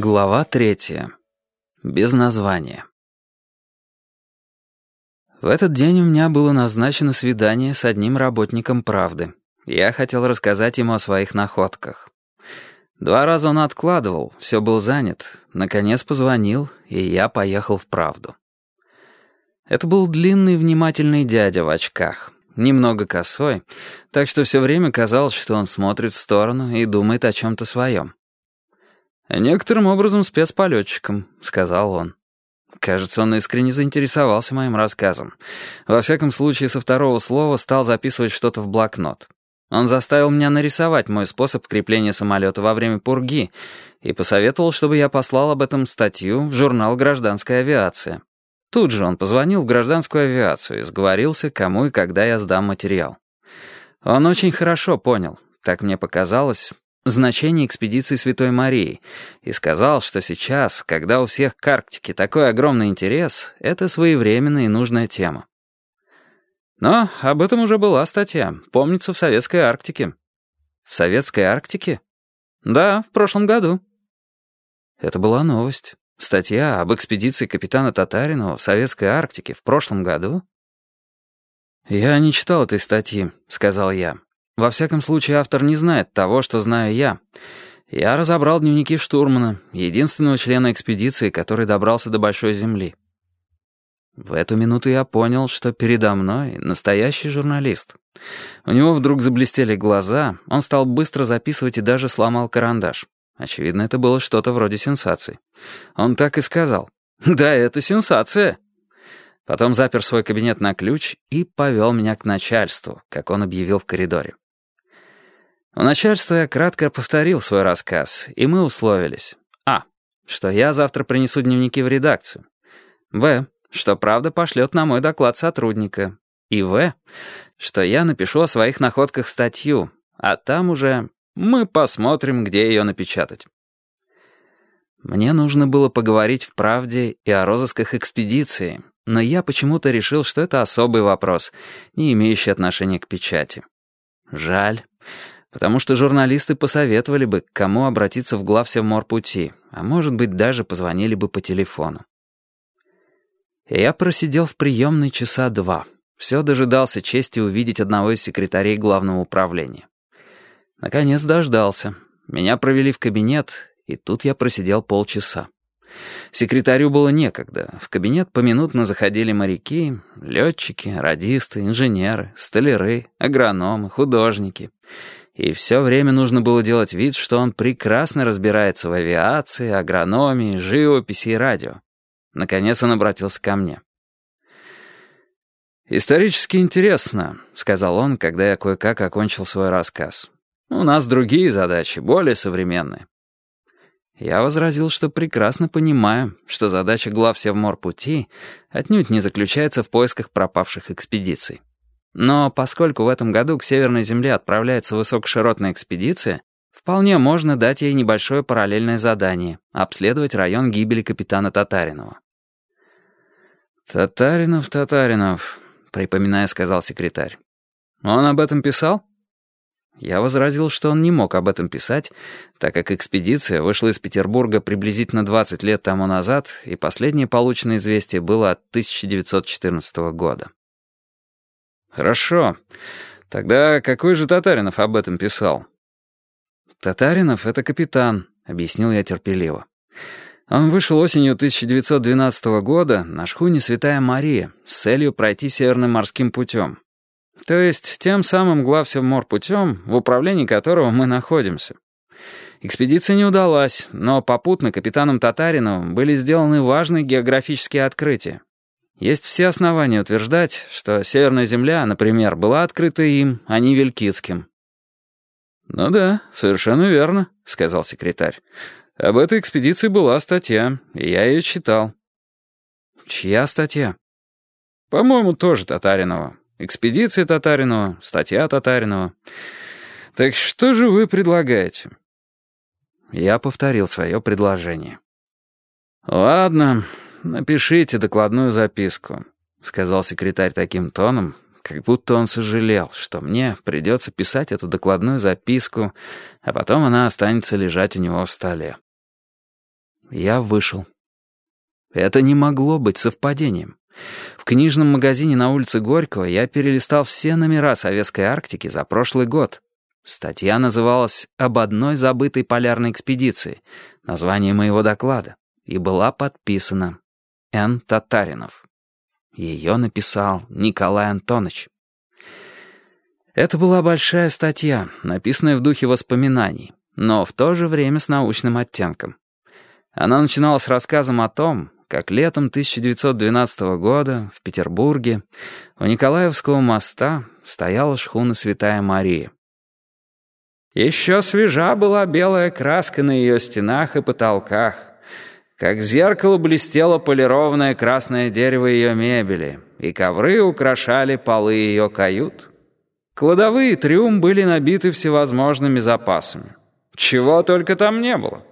Глава третья. Без названия. В этот день у меня было назначено свидание с одним работником «Правды». Я хотел рассказать ему о своих находках. Два раза он откладывал, все был занят. Наконец позвонил, и я поехал в «Правду». Это был длинный внимательный дядя в очках, немного косой, так что все время казалось, что он смотрит в сторону и думает о чем-то своем. «Некоторым образом спецполетчиком», — сказал он. Кажется, он искренне заинтересовался моим рассказом. Во всяком случае, со второго слова стал записывать что-то в блокнот. Он заставил меня нарисовать мой способ крепления самолета во время пурги и посоветовал, чтобы я послал об этом статью в журнал «Гражданская авиация». Тут же он позвонил в гражданскую авиацию и сговорился, кому и когда я сдам материал. Он очень хорошо понял, так мне показалось, значение экспедиции Святой Марии и сказал, что сейчас, когда у всех к Арктике такой огромный интерес, это своевременная и нужная тема. Но об этом уже была статья, помнится, в Советской Арктике. В Советской Арктике? Да, в прошлом году. Это была новость. Статья об экспедиции капитана Татаринова в Советской Арктике в прошлом году? «Я не читал этой статьи», — сказал я. Во всяком случае, автор не знает того, что знаю я. Я разобрал дневники штурмана, единственного члена экспедиции, который добрался до Большой Земли. В эту минуту я понял, что передо мной настоящий журналист. У него вдруг заблестели глаза, он стал быстро записывать и даже сломал карандаш. Очевидно, это было что-то вроде сенсации. Он так и сказал. «Да, это сенсация!» Потом запер свой кабинет на ключ и повел меня к начальству, как он объявил в коридоре. У начальства я кратко повторил свой рассказ, и мы условились. А. Что я завтра принесу дневники в редакцию. Б. Что правда пошлет на мой доклад сотрудника. И В. Что я напишу о своих находках статью, а там уже мы посмотрим, где ее напечатать. Мне нужно было поговорить в «Правде» и о розысках экспедиции, но я почему-то решил, что это особый вопрос, не имеющий отношения к печати. Жаль потому что журналисты посоветовали бы, к кому обратиться в главсевморпути, а может быть, даже позвонили бы по телефону. Я просидел в приемной часа два. Все дожидался чести увидеть одного из секретарей главного управления. Наконец дождался. Меня провели в кабинет, и тут я просидел полчаса. Секретарю было некогда. В кабинет поминутно заходили моряки, летчики, радисты, инженеры, столяры, агрономы, художники. И все время нужно было делать вид, что он прекрасно разбирается в авиации, агрономии, живописи и радио. Наконец он обратился ко мне. «Исторически интересно», — сказал он, когда я кое-как окончил свой рассказ. «У нас другие задачи, более современные». Я возразил, что прекрасно понимаю, что задача глав Севморпути отнюдь не заключается в поисках пропавших экспедиций. Но поскольку в этом году к Северной Земле отправляется высокоширотная экспедиция, вполне можно дать ей небольшое параллельное задание — обследовать район гибели капитана Татаринова. «Татаринов, Татаринов», — припоминая, сказал секретарь. «Он об этом писал?» Я возразил, что он не мог об этом писать, так как экспедиция вышла из Петербурга приблизительно 20 лет тому назад, и последнее полученное известие было от 1914 года. «Хорошо. Тогда какой же Татаринов об этом писал?» «Татаринов — это капитан», — объяснил я терпеливо. Он вышел осенью 1912 года на шхуне «Святая Мария» с целью пройти Северным морским путем. То есть тем самым главсевморпутем, в управлении которого мы находимся. Экспедиция не удалась, но попутно капитаном Татариновым были сделаны важные географические открытия. Есть все основания утверждать, что Северная Земля, например, была открыта им, а не Вилькицким. «Ну да, совершенно верно», — сказал секретарь. «Об этой экспедиции была статья, и я ее читал». «Чья статья?» «По-моему, тоже Татаринова. Экспедиция Татаринова, статья Татаринова. Так что же вы предлагаете?» Я повторил свое предложение. «Ладно, напишите докладную записку», — сказал секретарь таким тоном, как будто он сожалел, что мне придется писать эту докладную записку, а потом она останется лежать у него в столе. Я вышел. Это не могло быть совпадением. В книжном магазине на улице Горького я перелистал все номера Советской Арктики за прошлый год. Статья называлась «Об одной забытой полярной экспедиции», название моего доклада, и была подписана Н. Татаринов. Ее написал Николай Антонович. Это была большая статья, написанная в духе воспоминаний, но в то же время с научным оттенком. Она начиналась рассказом о том, как летом 1912 года в Петербурге у Николаевского моста стояла шхуна «Святая Мария». Еще свежа была белая краска на ее стенах и потолках, как зеркало блестело полированное красное дерево ее мебели, и ковры украшали полы ее кают. Кладовые трюм были набиты всевозможными запасами. Чего только там не было.